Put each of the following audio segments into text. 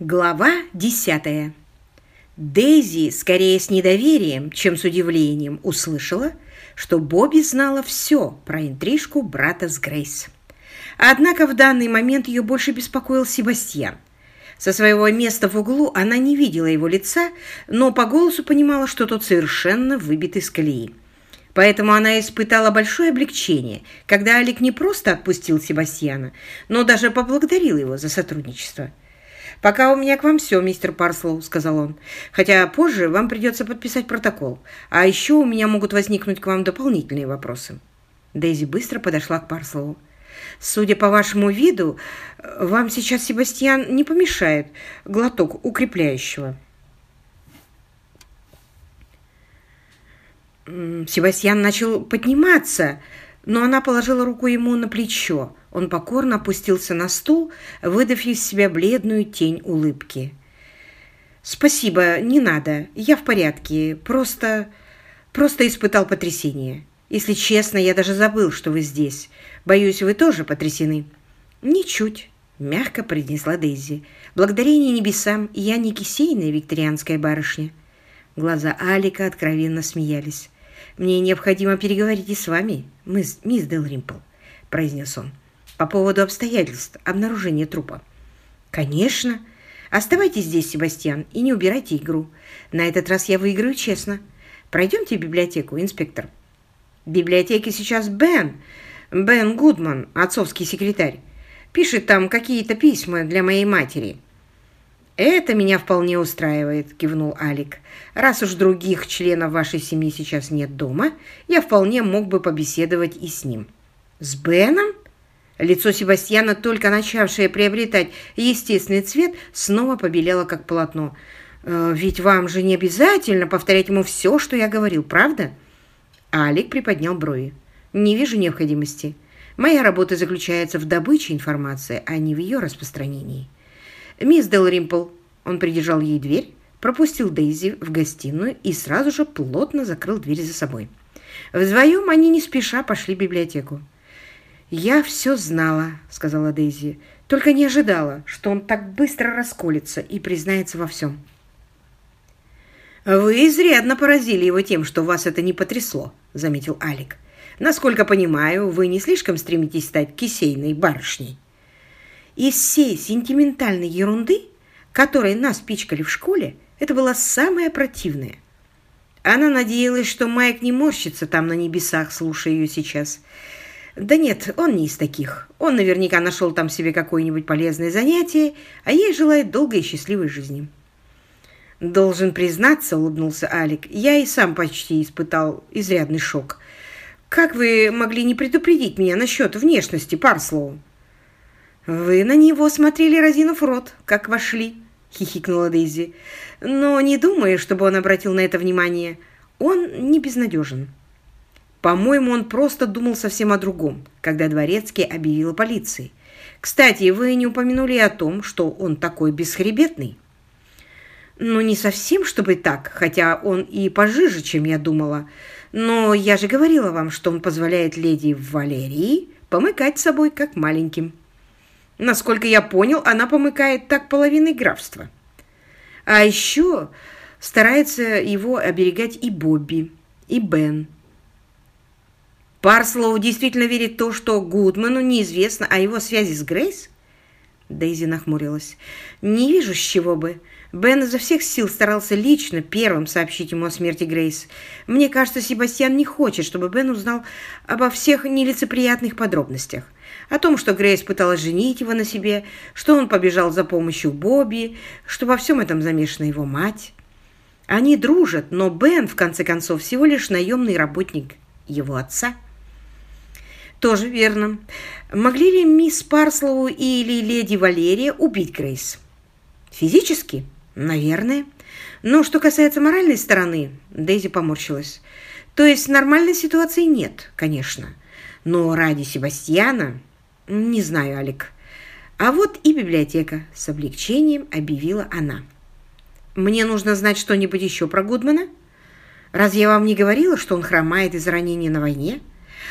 Глава десятая. Дейзи скорее с недоверием, чем с удивлением услышала, что Бобби знала все про интрижку брата с Грейс. Однако в данный момент ее больше беспокоил Себастьян. Со своего места в углу она не видела его лица, но по голосу понимала, что тот совершенно выбит из колеи. Поэтому она испытала большое облегчение, когда Алик не просто отпустил Себастьяна, но даже поблагодарил его за сотрудничество. «Пока у меня к вам все, мистер Парслоу», — сказал он. «Хотя позже вам придется подписать протокол. А еще у меня могут возникнуть к вам дополнительные вопросы». Дейзи быстро подошла к Парслоу. «Судя по вашему виду, вам сейчас, Себастьян, не помешает глоток укрепляющего». Себастьян начал подниматься, но она положила руку ему на плечо. Он покорно опустился на стул, выдав из себя бледную тень улыбки. «Спасибо, не надо. Я в порядке. Просто... просто испытал потрясение. Если честно, я даже забыл, что вы здесь. Боюсь, вы тоже потрясены». «Ничуть», — мягко произнесла Дейзи. «Благодарение небесам, я не кисейная викторианская барышня». Глаза Алика откровенно смеялись. «Мне необходимо переговорить и с вами, мисс, мисс Делримпл», — произнес он по поводу обстоятельств обнаружения трупа. «Конечно. Оставайтесь здесь, Себастьян, и не убирайте игру. На этот раз я выиграю честно. Пройдемте в библиотеку, инспектор». В библиотеке сейчас Бен, Бен Гудман, отцовский секретарь. Пишет там какие-то письма для моей матери». «Это меня вполне устраивает», — кивнул Алик. «Раз уж других членов вашей семьи сейчас нет дома, я вполне мог бы побеседовать и с ним». «С Беном?» Лицо Себастьяна, только начавшее приобретать естественный цвет, снова побелело, как полотно. «Э, «Ведь вам же не обязательно повторять ему все, что я говорил, правда?» Алик приподнял брови. «Не вижу необходимости. Моя работа заключается в добыче информации, а не в ее распространении». «Мисс Дел Римпл», он придержал ей дверь, пропустил Дейзи в гостиную и сразу же плотно закрыл дверь за собой. Вдвоем они не спеша пошли в библиотеку. «Я все знала», — сказала Дейзи, — «только не ожидала, что он так быстро расколется и признается во всем». «Вы изрядно поразили его тем, что вас это не потрясло», — заметил Алик. «Насколько понимаю, вы не слишком стремитесь стать кисейной барышней». Из всей сентиментальной ерунды, которой нас пичкали в школе, это было самое противное. Она надеялась, что Майк не морщится там на небесах, слушая ее сейчас, — да нет, он не из таких. Он наверняка нашел там себе какое-нибудь полезное занятие, а ей желает долгой и счастливой жизни. Должен признаться, улыбнулся Алик, я и сам почти испытал изрядный шок. Как вы могли не предупредить меня насчет внешности Парслоу? Вы на него смотрели, разинув рот, как вошли, хихикнула Дейзи. Но не думаю, чтобы он обратил на это внимание. Он не безнадежен. По-моему, он просто думал совсем о другом, когда Дворецкий объявил о полиции. Кстати, вы не упомянули о том, что он такой бесхребетный. Ну, не совсем, чтобы так, хотя он и пожиже, чем я думала. Но я же говорила вам, что он позволяет леди Валерии помыкать собой, как маленьким. Насколько я понял, она помыкает так половиной графства. А еще старается его оберегать и Бобби, и Бен, Парслоу действительно верит в то, что Гудману неизвестно о его связи с Грейс? Дейзи нахмурилась. Не вижу, с чего бы. Бен изо всех сил старался лично первым сообщить ему о смерти Грейс. Мне кажется, Себастьян не хочет, чтобы Бен узнал обо всех нелицеприятных подробностях. О том, что Грейс пыталась женить его на себе, что он побежал за помощью Бобби, что во всем этом замешана его мать. Они дружат, но Бен, в конце концов, всего лишь наемный работник его отца. Тоже верно. Могли ли мисс Парслоу или леди Валерия убить Грейс? Физически? Наверное. Но что касается моральной стороны, Дейзи поморщилась. То есть нормальной ситуации нет, конечно. Но ради Себастьяна... Не знаю, Алик. А вот и библиотека. С облегчением объявила она. Мне нужно знать что-нибудь еще про Гудмана? Разве я вам не говорила, что он хромает из ранения на войне?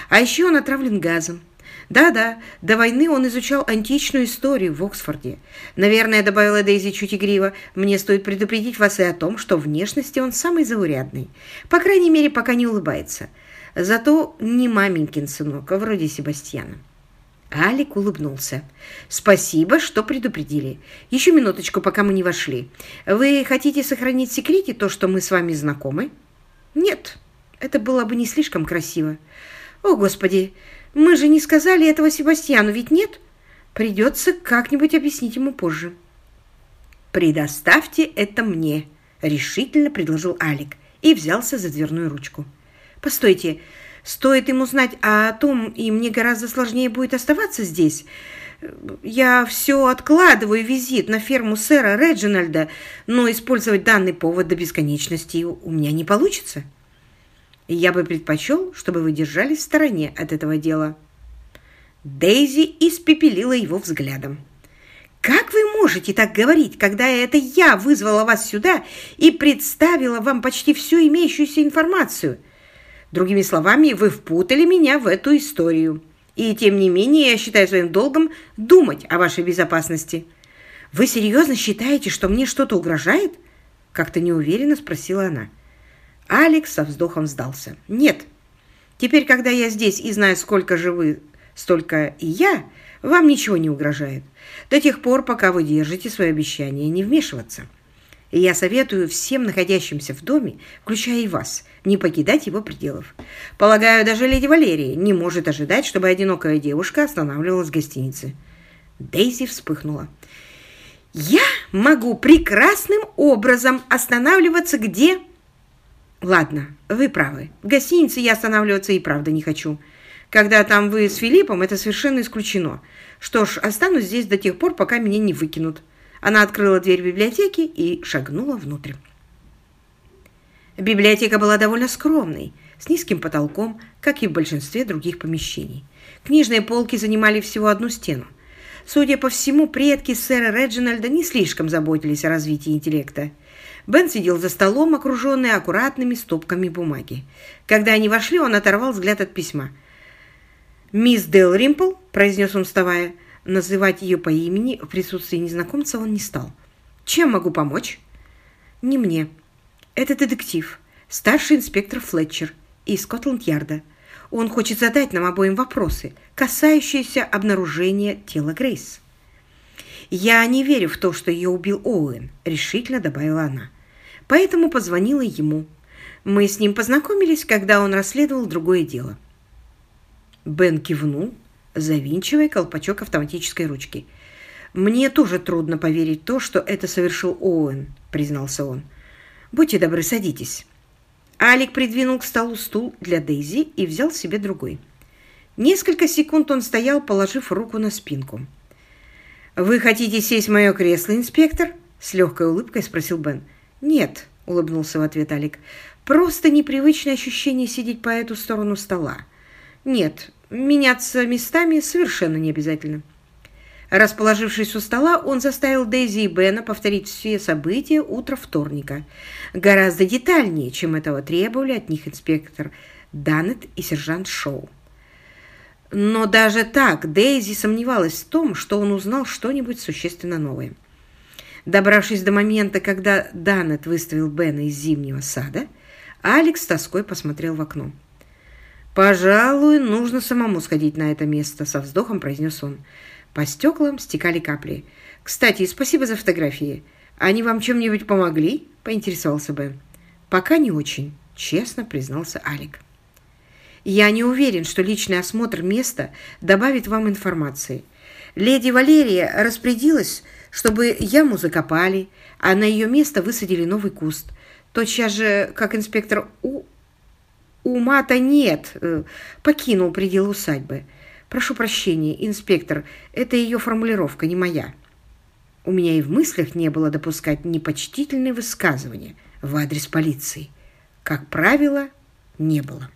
А еще он отравлен газом. Да-да, до войны он изучал античную историю в Оксфорде. Наверное, добавила Дейзи чуть игриво, мне стоит предупредить вас и о том, что внешности он самый заурядный. По крайней мере, пока не улыбается. Зато не маменькин сынок, а вроде Себастьяна. Алик улыбнулся. «Спасибо, что предупредили. Еще минуточку, пока мы не вошли. Вы хотите сохранить в секрете то, что мы с вами знакомы?» «Нет, это было бы не слишком красиво. О, Господи, мы же не сказали этого Себастьяну, ведь нет? Придется как-нибудь объяснить ему позже». «Предоставьте это мне», — решительно предложил Алик и взялся за дверную ручку. «Постойте, Стоит им узнать о том, и мне гораздо сложнее будет оставаться здесь. Я все откладываю визит на ферму сэра Реджинальда, но использовать данный повод до бесконечности у меня не получится. Я бы предпочел, чтобы вы держались в стороне от этого дела». Дейзи испепелила его взглядом. «Как вы можете так говорить, когда это я вызвала вас сюда и представила вам почти всю имеющуюся информацию?» Другими словами, вы впутали меня в эту историю. И тем не менее, я считаю своим долгом думать о вашей безопасности. Вы серьезно считаете, что мне что-то угрожает? Как-то неуверенно спросила она. Алекс со вздохом сдался. Нет. Теперь, когда я здесь и знаю, сколько же вы, столько и я, вам ничего не угрожает. До тех пор, пока вы держите свое обещание не вмешиваться. И я советую всем находящимся в доме, включая и вас, не покидать его пределов. Полагаю, даже леди Валерия не может ожидать, чтобы одинокая девушка останавливалась в гостинице. Дейзи вспыхнула. «Я могу прекрасным образом останавливаться где...» «Ладно, вы правы. В гостинице я останавливаться и правда не хочу. Когда там вы с Филиппом, это совершенно исключено. Что ж, останусь здесь до тех пор, пока меня не выкинут». Она открыла дверь библиотеки и шагнула внутрь. Библиотека была довольно скромной, с низким потолком, как и в большинстве других помещений. Книжные полки занимали всего одну стену. Судя по всему, предки сэра Реджинальда не слишком заботились о развитии интеллекта. Бен сидел за столом, окруженный аккуратными стопками бумаги. Когда они вошли, он оторвал взгляд от письма. «Мисс Дел Римпл», — произнес он, вставая, — Называть ее по имени в присутствии незнакомца он не стал. «Чем могу помочь?» «Не мне. Это детектив, старший инспектор Флетчер из Скотланд-Ярда. Он хочет задать нам обоим вопросы, касающиеся обнаружения тела Грейс». «Я не верю в то, что ее убил Оуэн», — решительно добавила она. «Поэтому позвонила ему. Мы с ним познакомились, когда он расследовал другое дело». Бен кивнул, завинчивая колпачок автоматической ручки. «Мне тоже трудно поверить то, что это совершил Оуэн», — признался он. «Будьте добры, садитесь». Алик придвинул к столу стул для Дейзи и взял себе другой. Несколько секунд он стоял, положив руку на спинку. «Вы хотите сесть в мое кресло, инспектор?» — с легкой улыбкой спросил Бен. «Нет», — улыбнулся в ответ Алик. «Просто непривычное ощущение сидеть по эту сторону стола. Нет, Меняться местами совершенно не обязательно. Расположившись у стола, он заставил Дейзи и Бена повторить все события утра вторника. Гораздо детальнее, чем этого требовали от них инспектор Даннет и сержант Шоу. Но даже так Дейзи сомневалась в том, что он узнал что-нибудь существенно новое. Добравшись до момента, когда Даннет выставил Бена из зимнего сада, Алекс с тоской посмотрел в окно. «Пожалуй, нужно самому сходить на это место», — со вздохом произнес он. По стеклам стекали капли. «Кстати, спасибо за фотографии. Они вам чем-нибудь помогли?» — поинтересовался Бен. «Пока не очень», — честно признался Алик. «Я не уверен, что личный осмотр места добавит вам информации. Леди Валерия распорядилась, чтобы яму закопали, а на ее место высадили новый куст. Тотчас же, как инспектор У Ума-то нет. Э, покинул предел усадьбы. Прошу прощения, инспектор, это ее формулировка, не моя. У меня и в мыслях не было допускать непочтительные высказывания в адрес полиции. Как правило, не было.